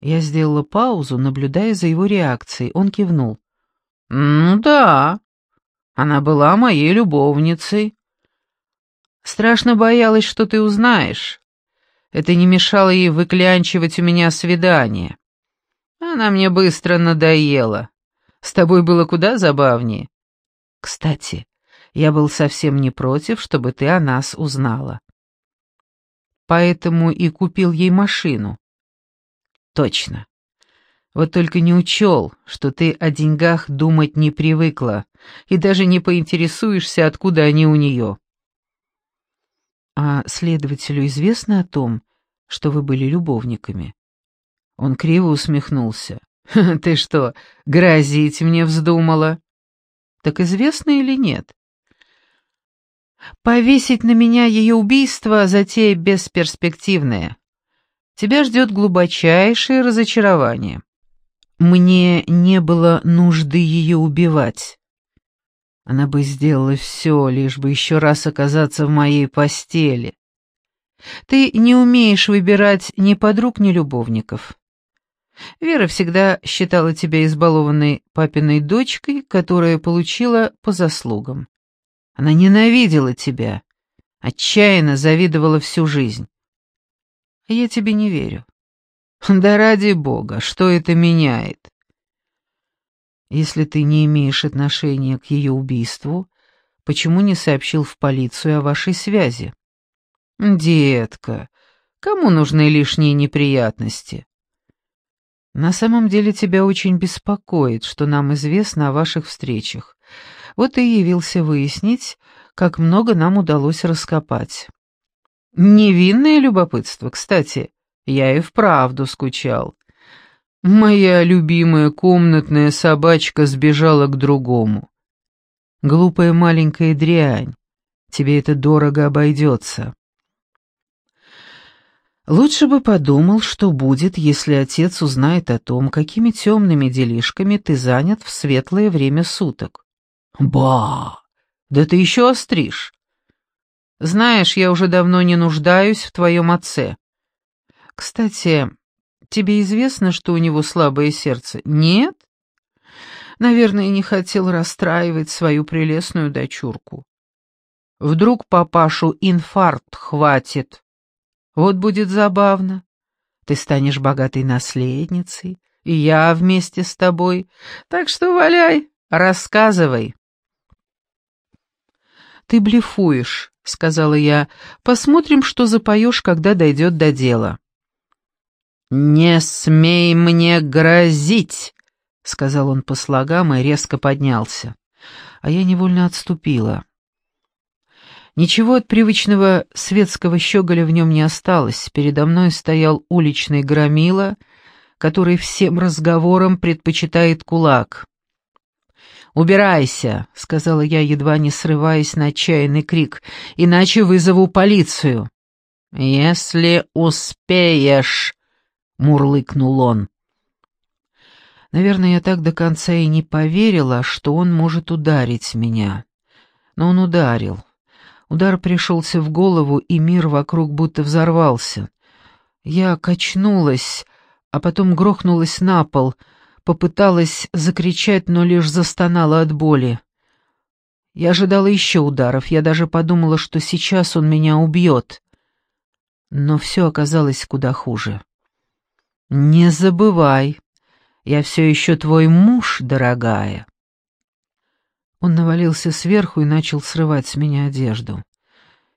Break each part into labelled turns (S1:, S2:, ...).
S1: Я сделала паузу, наблюдая за его реакцией. Он кивнул. «Ну да, она была моей любовницей. Страшно боялась, что ты узнаешь. Это не мешало ей выклянчивать у меня свидание. Она мне быстро надоела. С тобой было куда забавнее. Кстати, я был совсем не против, чтобы ты о нас узнала. Поэтому и купил ей машину. Точно. Вот только не учел, что ты о деньгах думать не привыкла и даже не поинтересуешься, откуда они у нее. А следователю известно о том, что вы были любовниками? Он криво усмехнулся. «Ты что, грозить мне вздумала?» «Так известно или нет?» «Повесить на меня ее убийство — затея бесперспективная. Тебя ждет глубочайшее разочарование. Мне не было нужды ее убивать. Она бы сделала все, лишь бы еще раз оказаться в моей постели. Ты не умеешь выбирать ни подруг, ни любовников. Вера всегда считала тебя избалованной папиной дочкой, которая получила по заслугам. Она ненавидела тебя, отчаянно завидовала всю жизнь. Я тебе не верю. Да ради бога, что это меняет? Если ты не имеешь отношения к ее убийству, почему не сообщил в полицию о вашей связи? Детка, кому нужны лишние неприятности? На самом деле тебя очень беспокоит, что нам известно о ваших встречах. Вот и явился выяснить, как много нам удалось раскопать. Невинное любопытство, кстати, я и вправду скучал. Моя любимая комнатная собачка сбежала к другому. Глупая маленькая дрянь, тебе это дорого обойдется. Лучше бы подумал, что будет, если отец узнает о том, какими темными делишками ты занят в светлое время суток. Ба! Да ты еще остришь. Знаешь, я уже давно не нуждаюсь в твоем отце. Кстати, тебе известно, что у него слабое сердце? Нет? Наверное, не хотел расстраивать свою прелестную дочурку. Вдруг папашу инфаркт хватит. Вот будет забавно. Ты станешь богатой наследницей, и я вместе с тобой. Так что валяй, рассказывай. Ты блефуешь, — сказала я. Посмотрим, что запоешь, когда дойдет до дела. «Не смей мне грозить!» — сказал он по слогам и резко поднялся. А я невольно отступила. Ничего от привычного светского щеголя в нем не осталось. Передо мной стоял уличный громила, который всем разговорам предпочитает кулак. «Убирайся», — сказала я, едва не срываясь на отчаянный крик, — «иначе вызову полицию». «Если успеешь», — мурлыкнул он. Наверное, я так до конца и не поверила, что он может ударить меня. Но он ударил. Удар пришелся в голову, и мир вокруг будто взорвался. Я качнулась, а потом грохнулась на пол, попыталась закричать, но лишь застонала от боли. Я ожидала еще ударов, я даже подумала, что сейчас он меня убьет. Но все оказалось куда хуже. «Не забывай, я все еще твой муж, дорогая». Он навалился сверху и начал срывать с меня одежду.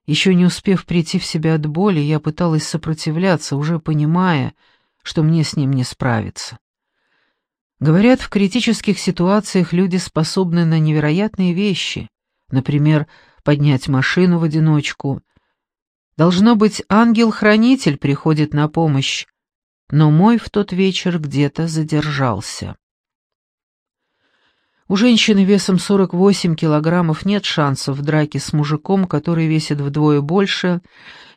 S1: Еще не успев прийти в себя от боли, я пыталась сопротивляться, уже понимая, что мне с ним не справиться. Говорят, в критических ситуациях люди способны на невероятные вещи, например, поднять машину в одиночку. Должно быть, ангел-хранитель приходит на помощь, но мой в тот вечер где-то задержался. У женщины весом 48 килограммов нет шансов в драке с мужиком, который весит вдвое больше,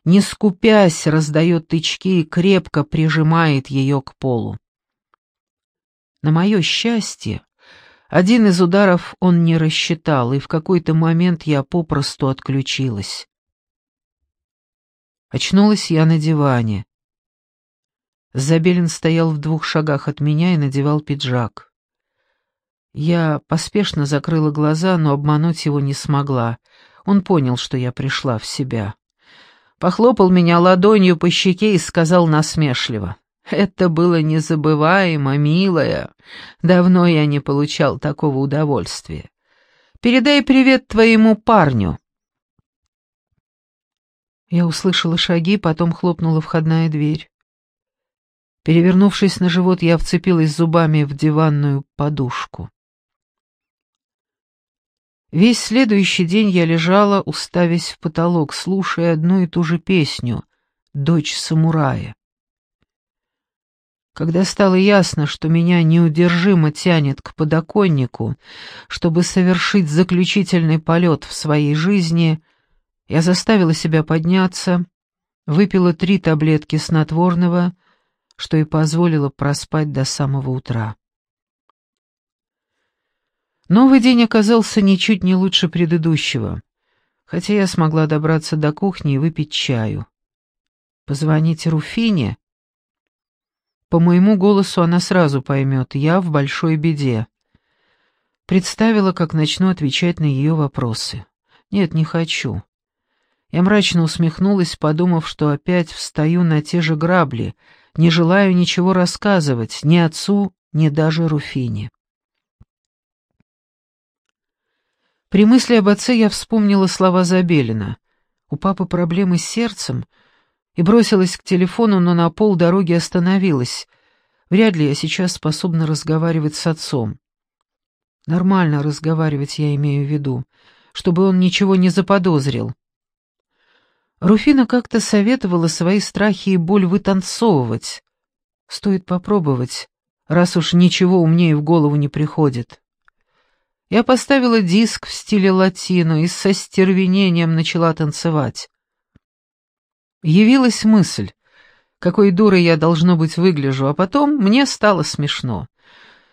S1: не скупясь, раздает тычки и крепко прижимает ее к полу. На мое счастье, один из ударов он не рассчитал, и в какой-то момент я попросту отключилась. Очнулась я на диване. Забелин стоял в двух шагах от меня и надевал пиджак. Я поспешно закрыла глаза, но обмануть его не смогла. Он понял, что я пришла в себя. Похлопал меня ладонью по щеке и сказал насмешливо. «Это было незабываемо, милая. Давно я не получал такого удовольствия. Передай привет твоему парню». Я услышала шаги, потом хлопнула входная дверь. Перевернувшись на живот, я вцепилась зубами в диванную подушку. Весь следующий день я лежала, уставясь в потолок, слушая одну и ту же песню «Дочь самурая». Когда стало ясно, что меня неудержимо тянет к подоконнику, чтобы совершить заключительный полет в своей жизни, я заставила себя подняться, выпила три таблетки снотворного что и позволило проспать до самого утра. Новый день оказался ничуть не лучше предыдущего, хотя я смогла добраться до кухни и выпить чаю. Позвонить Руфине? По моему голосу она сразу поймет, я в большой беде. Представила, как начну отвечать на ее вопросы. Нет, не хочу. Я мрачно усмехнулась, подумав, что опять встаю на те же грабли — не желаю ничего рассказывать ни отцу, ни даже Руфине. При мысли об отце я вспомнила слова Забелина. У папы проблемы с сердцем, и бросилась к телефону, но на полдороги остановилась. Вряд ли я сейчас способна разговаривать с отцом. Нормально разговаривать я имею в виду, чтобы он ничего не заподозрил. Руфина как-то советовала свои страхи и боль вытанцовывать. Стоит попробовать, раз уж ничего умнее в голову не приходит. Я поставила диск в стиле латино и со стервенением начала танцевать. Явилась мысль, какой дурой я, должно быть, выгляжу, а потом мне стало смешно.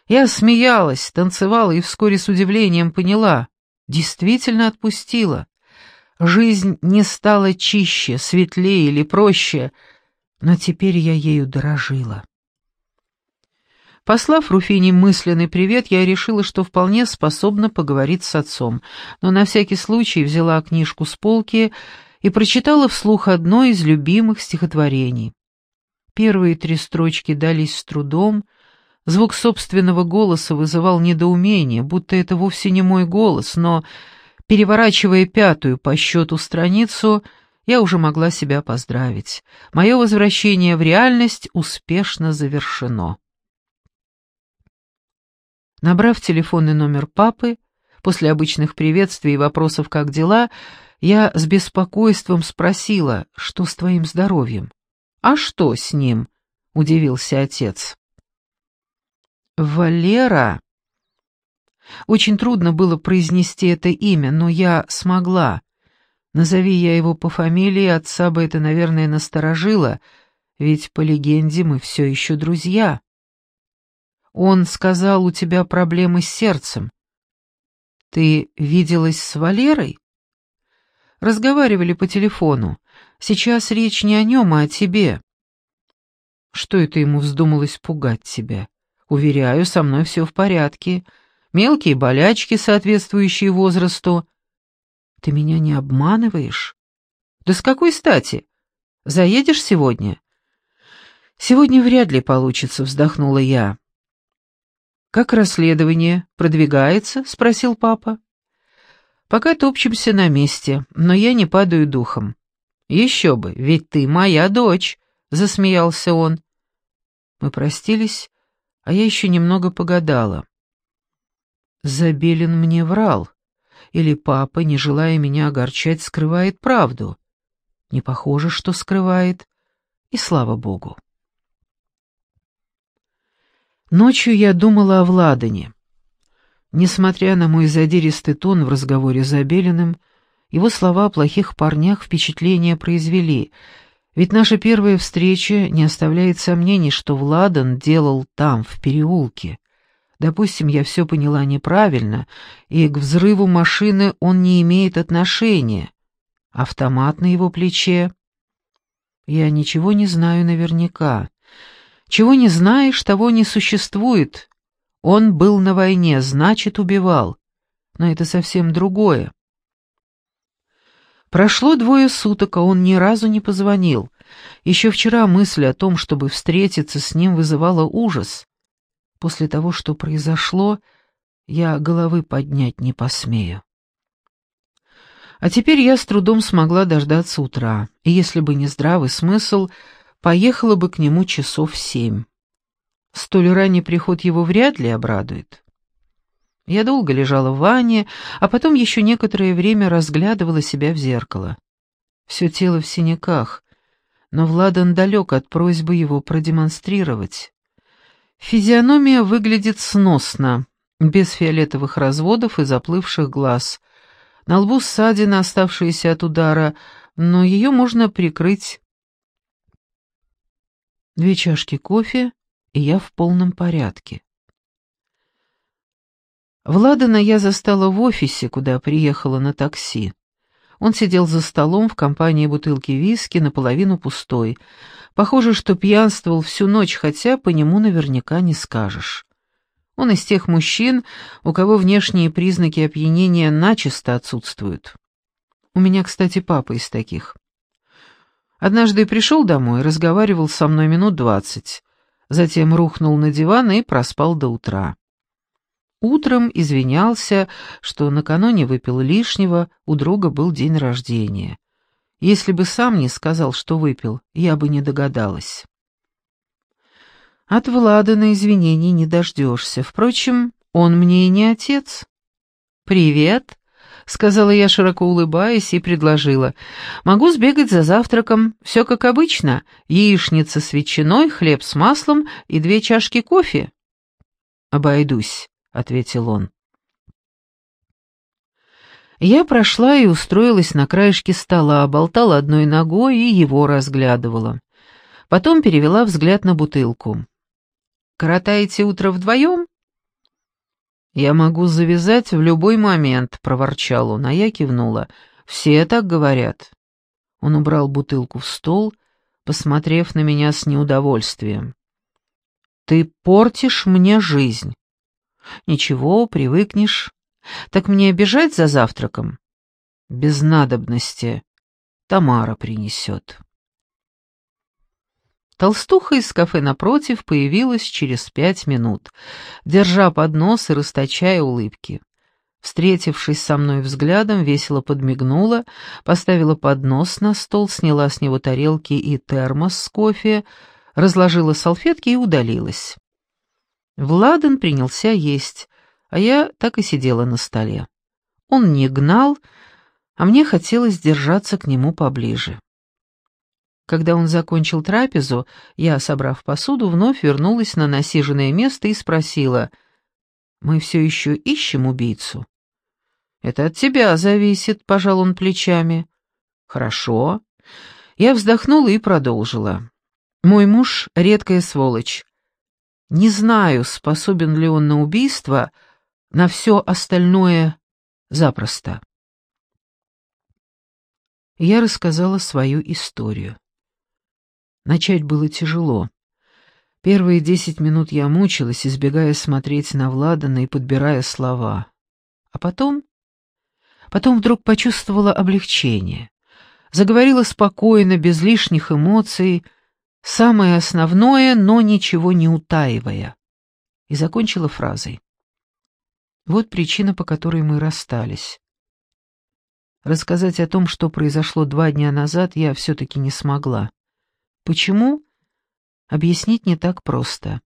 S1: Я смеялась, танцевала и вскоре с удивлением поняла, действительно отпустила. Жизнь не стала чище, светлее или проще, но теперь я ею дорожила. Послав Руфине мысленный привет, я решила, что вполне способна поговорить с отцом, но на всякий случай взяла книжку с полки и прочитала вслух одно из любимых стихотворений. Первые три строчки дались с трудом, звук собственного голоса вызывал недоумение, будто это вовсе не мой голос, но Переворачивая пятую по счету страницу, я уже могла себя поздравить. Мое возвращение в реальность успешно завершено. Набрав телефонный номер папы, после обычных приветствий и вопросов «как дела», я с беспокойством спросила, что с твоим здоровьем. «А что с ним?» — удивился отец. «Валера», очень трудно было произнести это имя, но я смогла. Назови я его по фамилии, отца бы это, наверное, насторожило, ведь по легенде мы все еще друзья. Он сказал, у тебя проблемы с сердцем. Ты виделась с Валерой? Разговаривали по телефону. Сейчас речь не о нем, а о тебе. Что это ему вздумалось пугать тебя? Уверяю, со мной все в порядке мелкие болячки, соответствующие возрасту. Ты меня не обманываешь? Да с какой стати? Заедешь сегодня? Сегодня вряд ли получится, вздохнула я. Как расследование продвигается? спросил папа. Пока топчемся на месте, но я не падаю духом. Еще бы, ведь ты моя дочь, засмеялся он. Мы простились, а я еще немного погадала. Забелин мне врал. Или папа, не желая меня огорчать, скрывает правду. Не похоже, что скрывает. И слава богу. Ночью я думала о Владане. Несмотря на мой задиристый тон в разговоре с Забелиным, его слова о плохих парнях впечатление произвели, ведь наша первая встреча не оставляет сомнений, что Владан делал там, в переулке. Допустим, я все поняла неправильно, и к взрыву машины он не имеет отношения. Автомат на его плече. Я ничего не знаю наверняка. Чего не знаешь, того не существует. Он был на войне, значит, убивал. Но это совсем другое. Прошло двое суток, а он ни разу не позвонил. Еще вчера мысль о том, чтобы встретиться с ним, вызывала ужас. После того, что произошло, я головы поднять не посмею. А теперь я с трудом смогла дождаться утра, и если бы не здравый смысл, поехала бы к нему часов семь. Столь ранний приход его вряд ли обрадует. Я долго лежала в ванне, а потом еще некоторое время разглядывала себя в зеркало. Все тело в синяках, но Владан далек от просьбы его продемонстрировать. Физиономия выглядит сносно, без фиолетовых разводов и заплывших глаз. На лбу ссадина, оставшаяся от удара, но ее можно прикрыть. Две чашки кофе, и я в полном порядке. Владана я застала в офисе, куда приехала на такси. Он сидел за столом в компании бутылки виски, наполовину пустой. Похоже, что пьянствовал всю ночь, хотя по нему наверняка не скажешь. Он из тех мужчин, у кого внешние признаки опьянения начисто отсутствуют. У меня, кстати, папа из таких. Однажды пришел домой, разговаривал со мной минут двадцать, затем рухнул на диван и проспал до утра. Утром извинялся, что накануне выпил лишнего, у друга был день рождения. Если бы сам не сказал, что выпил, я бы не догадалась. От Влада на извинений не дождешься. Впрочем, он мне и не отец. «Привет», — сказала я, широко улыбаясь, и предложила. «Могу сбегать за завтраком. Все как обычно. Яичница с ветчиной, хлеб с маслом и две чашки кофе». «Обойдусь», — ответил он. Я прошла и устроилась на краешке стола, болтала одной ногой и его разглядывала. Потом перевела взгляд на бутылку. «Коротаете утро вдвоем?» «Я могу завязать в любой момент», — проворчал он, а я кивнула. «Все так говорят». Он убрал бутылку в стол, посмотрев на меня с неудовольствием. «Ты портишь мне жизнь». «Ничего, привыкнешь. Так мне бежать за завтраком?» «Без надобности. Тамара принесет». Толстуха из кафе напротив появилась через пять минут, держа поднос и расточая улыбки. Встретившись со мной взглядом, весело подмигнула, поставила поднос на стол, сняла с него тарелки и термос с кофе, разложила салфетки и удалилась. Владан принялся есть, а я так и сидела на столе. Он не гнал, а мне хотелось держаться к нему поближе. Когда он закончил трапезу, я, собрав посуду, вновь вернулась на насиженное место и спросила, «Мы все еще ищем убийцу?» «Это от тебя зависит», — пожал он плечами. «Хорошо». Я вздохнула и продолжила. «Мой муж — редкая сволочь. Не знаю, способен ли он на убийство, на все остальное запросто. Я рассказала свою историю. Начать было тяжело. Первые десять минут я мучилась, избегая смотреть на Владана и подбирая слова. А потом... Потом вдруг почувствовала облегчение. Заговорила спокойно, без лишних эмоций, самое основное, но ничего не утаивая. И закончила фразой. Вот причина, по которой мы расстались. Рассказать о том, что произошло два дня назад, я все-таки не смогла. Почему? Объяснить не так просто.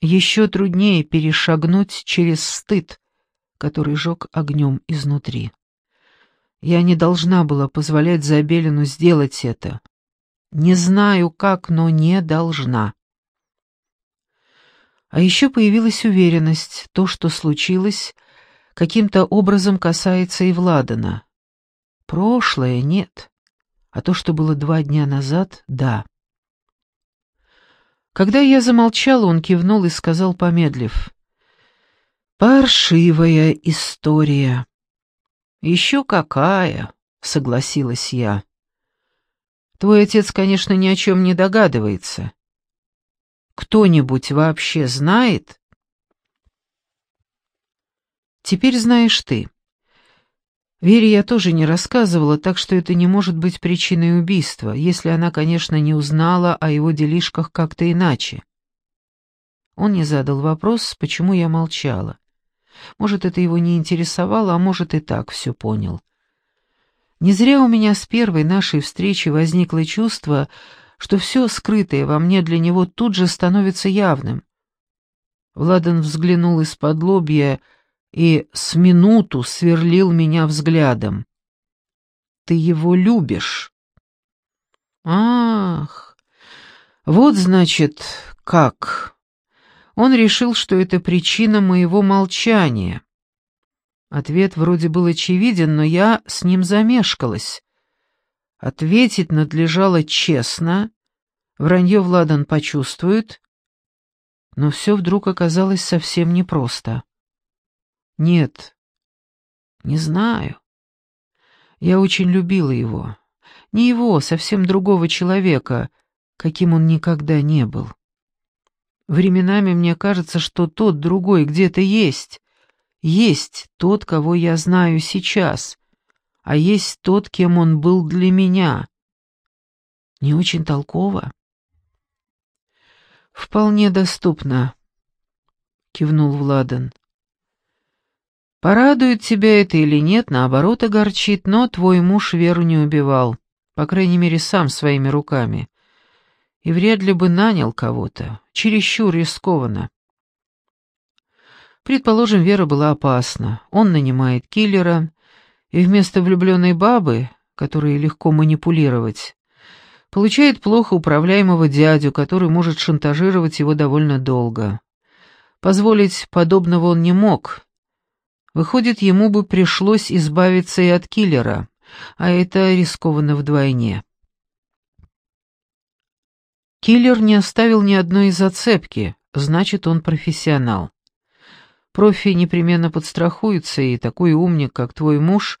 S1: Еще труднее перешагнуть через стыд, который жег огнем изнутри. Я не должна была позволять Забелину сделать это. Не знаю как, но не должна. А еще появилась уверенность, то, что случилось, каким-то образом касается и Владана. Прошлое — нет, а то, что было два дня назад — да. Когда я замолчала, он кивнул и сказал, помедлив, «Паршивая история». «Еще какая!» — согласилась я. Твой отец, конечно, ни о чем не догадывается. кто-нибудь вообще знает? Теперь знаешь ты. Вере я тоже не рассказывала, так что это не может быть причиной убийства, если она, конечно, не узнала о его делишках как-то иначе. Он не задал вопрос, почему я молчала. Может, это его не интересовало, а может, и так все понял. Не зря у меня с первой нашей встречи возникло чувство, что все скрытое во мне для него тут же становится явным. Владан взглянул из-под лобья и с минуту сверлил меня взглядом. «Ты его любишь?» «Ах, вот, значит, как...» Он решил, что это причина моего молчания. Ответ вроде был очевиден, но я с ним замешкалась. Ответить надлежало честно, вранье Владан почувствует, но все вдруг оказалось совсем непросто. Нет, не знаю. Я очень любила его. Не его, совсем другого человека, каким он никогда не был. Временами мне кажется, что тот другой где-то есть, есть тот, кого я знаю сейчас, а есть тот, кем он был для меня. Не очень толково. «Вполне доступно», — кивнул Владан. «Порадует тебя это или нет, наоборот огорчит, но твой муж Веру не убивал, по крайней мере, сам своими руками, и вряд ли бы нанял кого-то, чересчур рискованно. Предположим, Вера была опасна. Он нанимает киллера, и вместо влюбленной бабы, которой легко манипулировать, получает плохо управляемого дядю, который может шантажировать его довольно долго. Позволить подобного он не мог. Выходит, ему бы пришлось избавиться и от киллера, а это рискованно вдвойне. Киллер не оставил ни одной зацепки, значит, он профессионал. Профи непременно подстрахуется, и такой умник, как твой муж,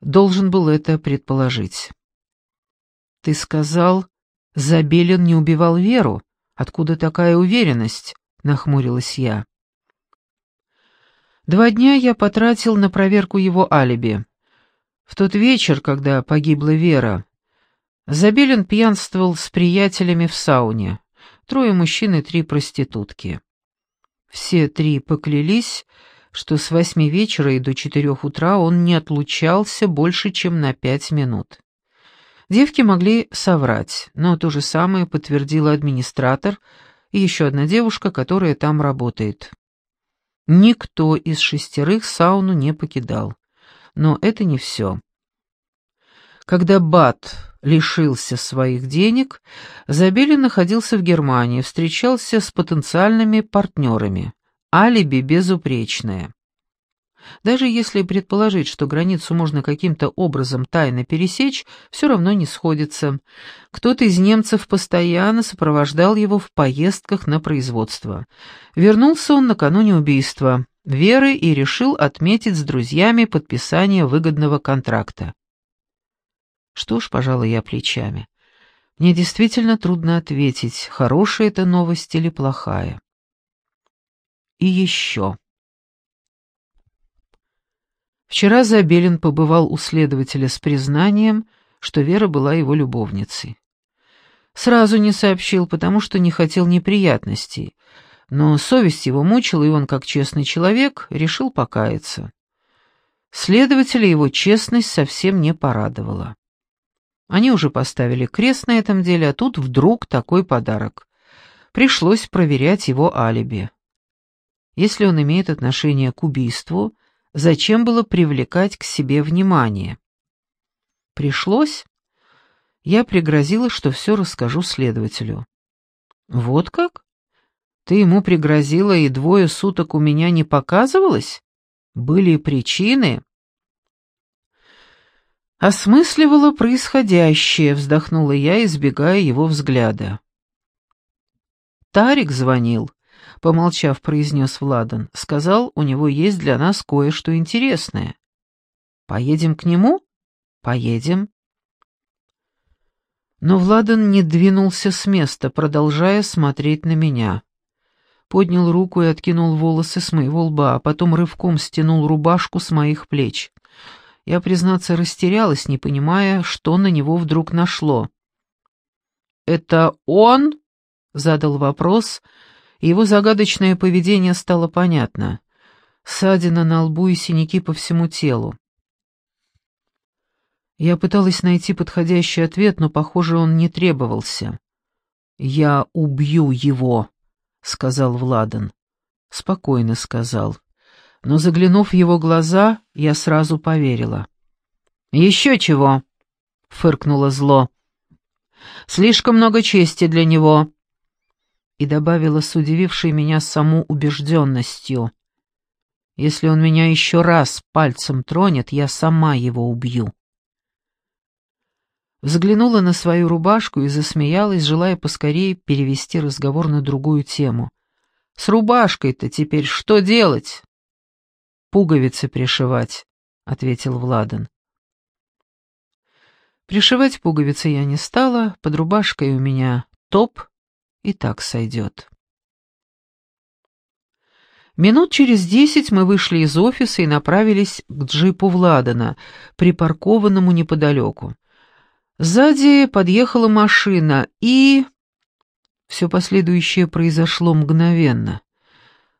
S1: должен был это предположить. Ты сказал, Забелин не убивал Веру. Откуда такая уверенность? Нахмурилась я. Два дня я потратил на проверку его алиби. В тот вечер, когда погибла Вера, Забелин пьянствовал с приятелями в сауне. Трое мужчин и три проститутки. Все три поклялись, что с восьми вечера и до четырех утра он не отлучался больше, чем на пять минут. Девки могли соврать, но то же самое подтвердила администратор и еще одна девушка, которая там работает. Никто из шестерых сауну не покидал. Но это не все. Когда Бат лишился своих денег, Забелин находился в Германии, встречался с потенциальными партнерами. Алиби безупречное. Даже если предположить, что границу можно каким-то образом тайно пересечь, все равно не сходится. Кто-то из немцев постоянно сопровождал его в поездках на производство. Вернулся он накануне убийства Веры и решил отметить с друзьями подписание выгодного контракта. Что ж, пожалуй, я плечами. Мне действительно трудно ответить, хорошая это новость или плохая. И еще. Вчера Забелин побывал у следователя с признанием, что Вера была его любовницей. Сразу не сообщил, потому что не хотел неприятностей, но совесть его мучила, и он, как честный человек, решил покаяться. Следователя его честность совсем не порадовала. Они уже поставили крест на этом деле, а тут вдруг такой подарок. Пришлось проверять его алиби. Если он имеет отношение к убийству, зачем было привлекать к себе внимание? Пришлось. Я пригрозила, что все расскажу следователю. Вот как? Ты ему пригрозила, и двое суток у меня не показывалось? Были причины? Осмысливала происходящее, вздохнула я, избегая его взгляда. Тарик звонил, помолчав, произнес Владан. Сказал, у него есть для нас кое-что интересное. Поедем к нему? Поедем. Но Владан не двинулся с места, продолжая смотреть на меня. Поднял руку и откинул волосы с моего лба, а потом рывком стянул рубашку с моих плеч. Я, признаться, растерялась, не понимая, что на него вдруг нашло. «Это он?» — задал вопрос, его загадочное поведение стало понятно. Ссадина на лбу и синяки по всему телу. Я пыталась найти подходящий ответ, но, похоже, он не требовался. «Я убью его», — сказал Владан. Спокойно сказал. Но, заглянув в его глаза, я сразу поверила. «Еще чего?» — фыркнуло зло. «Слишком много чести для него». И добавила с удивившей меня саму убежденностью. «Если он меня еще раз пальцем тронет, я сама его убью». Взглянула на свою рубашку и засмеялась, желая поскорее перевести разговор на другую тему. «С рубашкой-то теперь что делать?» «Пуговицы пришивать», — ответил Владан. Пришивать пуговицы я не стала, под рубашкой у меня топ, и так сойдет. Минут через десять мы вышли из офиса и направились к джипу Владана, припаркованному неподалеку. Сзади подъехала машина, и... Все последующее произошло мгновенно.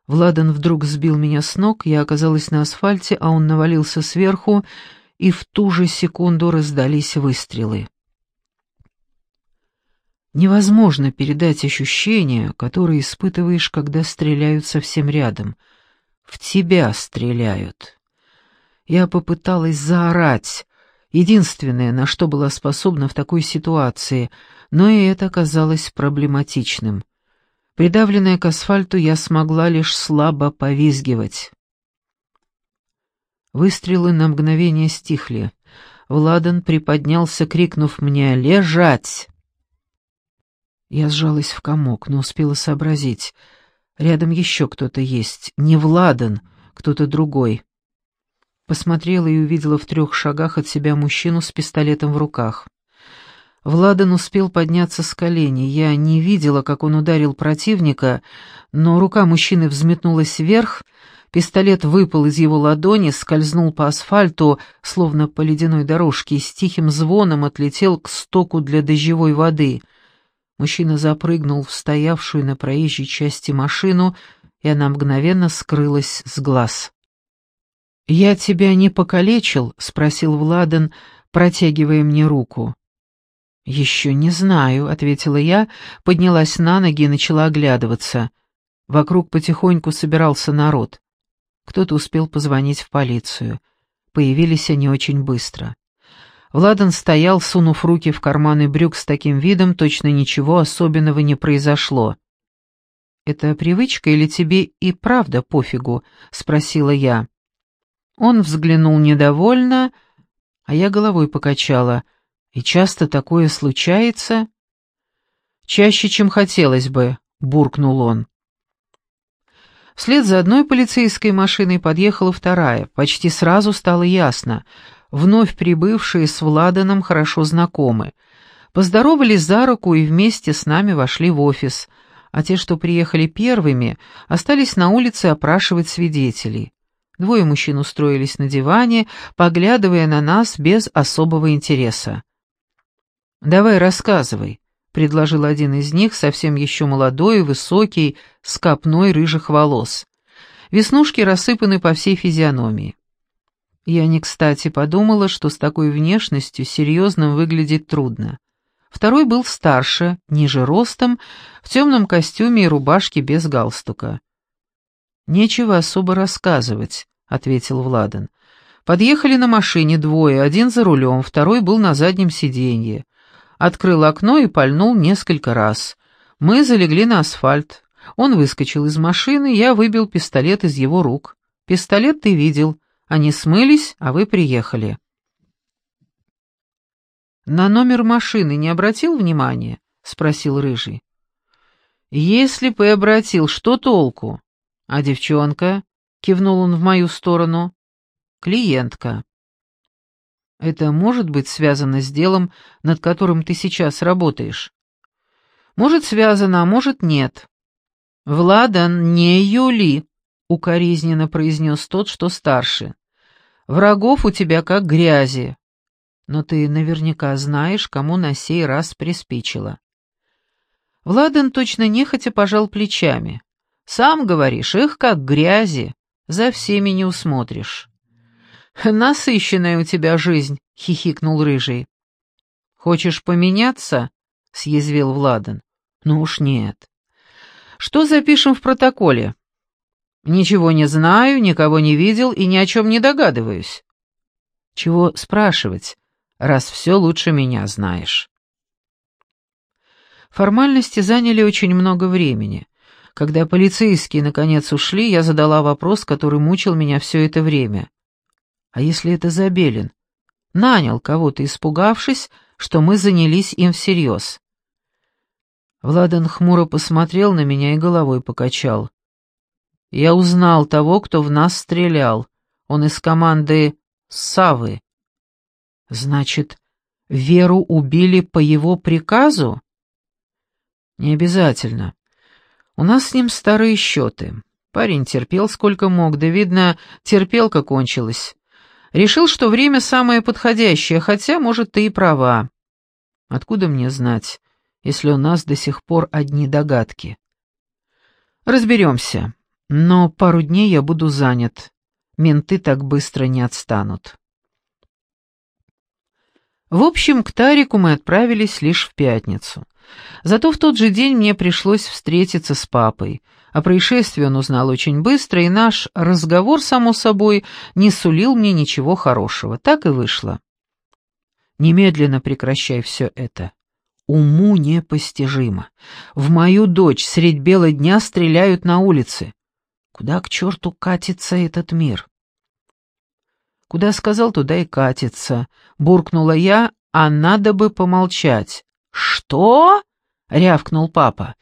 S1: Владан вдруг сбил меня с ног, я оказалась на асфальте, а он навалился сверху, и в ту же секунду раздались выстрелы. Невозможно передать ощущения, которые испытываешь, когда стреляют совсем рядом. В тебя стреляют. Я попыталась заорать, единственное, на что была способна в такой ситуации, но и это оказалось проблематичным. Придавленная к асфальту, я смогла лишь слабо повизгивать. Выстрелы на мгновение стихли. Владан приподнялся, крикнув мне «Лежать!». Я сжалась в комок, но успела сообразить. Рядом еще кто-то есть. Не Владан, кто-то другой. Посмотрела и увидела в трех шагах от себя мужчину с пистолетом в руках. Владан успел подняться с колени. Я не видела, как он ударил противника, но рука мужчины взметнулась вверх, пистолет выпал из его ладони, скользнул по асфальту, словно по ледяной дорожке, и с тихим звоном отлетел к стоку для дождевой воды. Мужчина запрыгнул в стоявшую на проезжей части машину, и она мгновенно скрылась с глаз. «Я тебя не покалечил?» — спросил Владан, протягивая мне руку. «Еще не знаю», — ответила я, поднялась на ноги и начала оглядываться. Вокруг потихоньку собирался народ. Кто-то успел позвонить в полицию. Появились они очень быстро. Владан стоял, сунув руки в карманы брюк с таким видом, точно ничего особенного не произошло. «Это привычка или тебе и правда пофигу?» — спросила я. Он взглянул недовольно, а я головой покачала. И часто такое случается? Чаще, чем хотелось бы, буркнул он. Вслед за одной полицейской машиной подъехала вторая. Почти сразу стало ясно. Вновь прибывшие с Владаном хорошо знакомы. Поздоровались за руку и вместе с нами вошли в офис, а те, что приехали первыми, остались на улице опрашивать свидетелей. Двое мужчин устроились на диване, поглядывая на нас без особого интереса. «Давай рассказывай», — предложил один из них, совсем еще молодой, высокий, с копной рыжих волос. Веснушки рассыпаны по всей физиономии. Я не кстати подумала, что с такой внешностью серьезным выглядит трудно. Второй был старше, ниже ростом, в темном костюме и рубашке без галстука. «Нечего особо рассказывать», — ответил Владан. «Подъехали на машине двое, один за рулем, второй был на заднем сиденье. Открыл окно и пальнул несколько раз. Мы залегли на асфальт. Он выскочил из машины, я выбил пистолет из его рук. Пистолет ты видел. Они смылись, а вы приехали». «На номер машины не обратил внимания?» — спросил Рыжий. «Если бы и обратил, что толку? А девчонка?» — кивнул он в мою сторону. «Клиентка». Это может быть связано с делом, над которым ты сейчас работаешь? Может, связано, а может, нет. Владан, не Юли, укоризненно произнес тот, что старше. Врагов у тебя как грязи. Но ты наверняка знаешь, кому на сей раз приспичило. Владан точно нехотя пожал плечами. Сам говоришь, их как грязи, за всеми не усмотришь. «Насыщенная у тебя жизнь», — хихикнул Рыжий. «Хочешь поменяться?» — съязвил Владан. «Ну уж нет». «Что запишем в протоколе?» «Ничего не знаю, никого не видел и ни о чем не догадываюсь». «Чего спрашивать, раз все лучше меня знаешь?» Формальности заняли очень много времени. Когда полицейские наконец ушли, я задала вопрос, который мучил меня все это время. А если это Забелин? Нанял кого-то, испугавшись, что мы занялись им всерьез. Владан хмуро посмотрел на меня и головой покачал. Я узнал того, кто в нас стрелял. Он из команды Савы. Значит, Веру убили по его приказу? Не обязательно. У нас с ним старые счеты. Парень терпел сколько мог, да, видно, терпелка кончилась. Решил, что время самое подходящее, хотя, может, ты и права. Откуда мне знать, если у нас до сих пор одни догадки? Разберемся, но пару дней я буду занят. Менты так быстро не отстанут. В общем, к Тарику мы отправились лишь в пятницу. Зато в тот же день мне пришлось встретиться с папой — о происшествии он узнал очень быстро, и наш разговор, само собой, не сулил мне ничего хорошего. Так и вышло. Немедленно прекращай все это. Уму непостижимо. В мою дочь средь бела дня стреляют на улице. Куда к черту катится этот мир? Куда сказал, туда и катится. Буркнула я, а надо бы помолчать. «Что?» — рявкнул папа.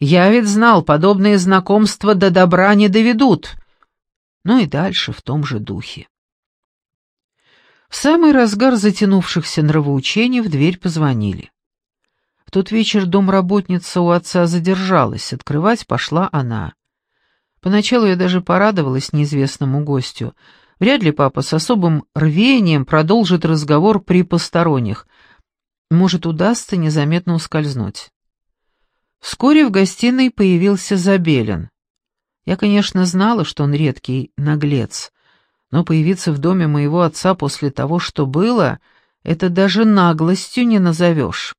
S1: Я ведь знал, подобные знакомства до добра не доведут. Ну и дальше в том же духе. В самый разгар затянувшихся нравоучений в дверь позвонили. В тот вечер домработница у отца задержалась, открывать пошла она. Поначалу я даже порадовалась неизвестному гостю. Вряд ли папа с особым рвением продолжит разговор при посторонних. Может, удастся незаметно ускользнуть. Вскоре в гостиной появился Забелин. Я, конечно, знала, что он редкий наглец, но появиться в доме моего отца после того, что было, это даже наглостью не назовешь.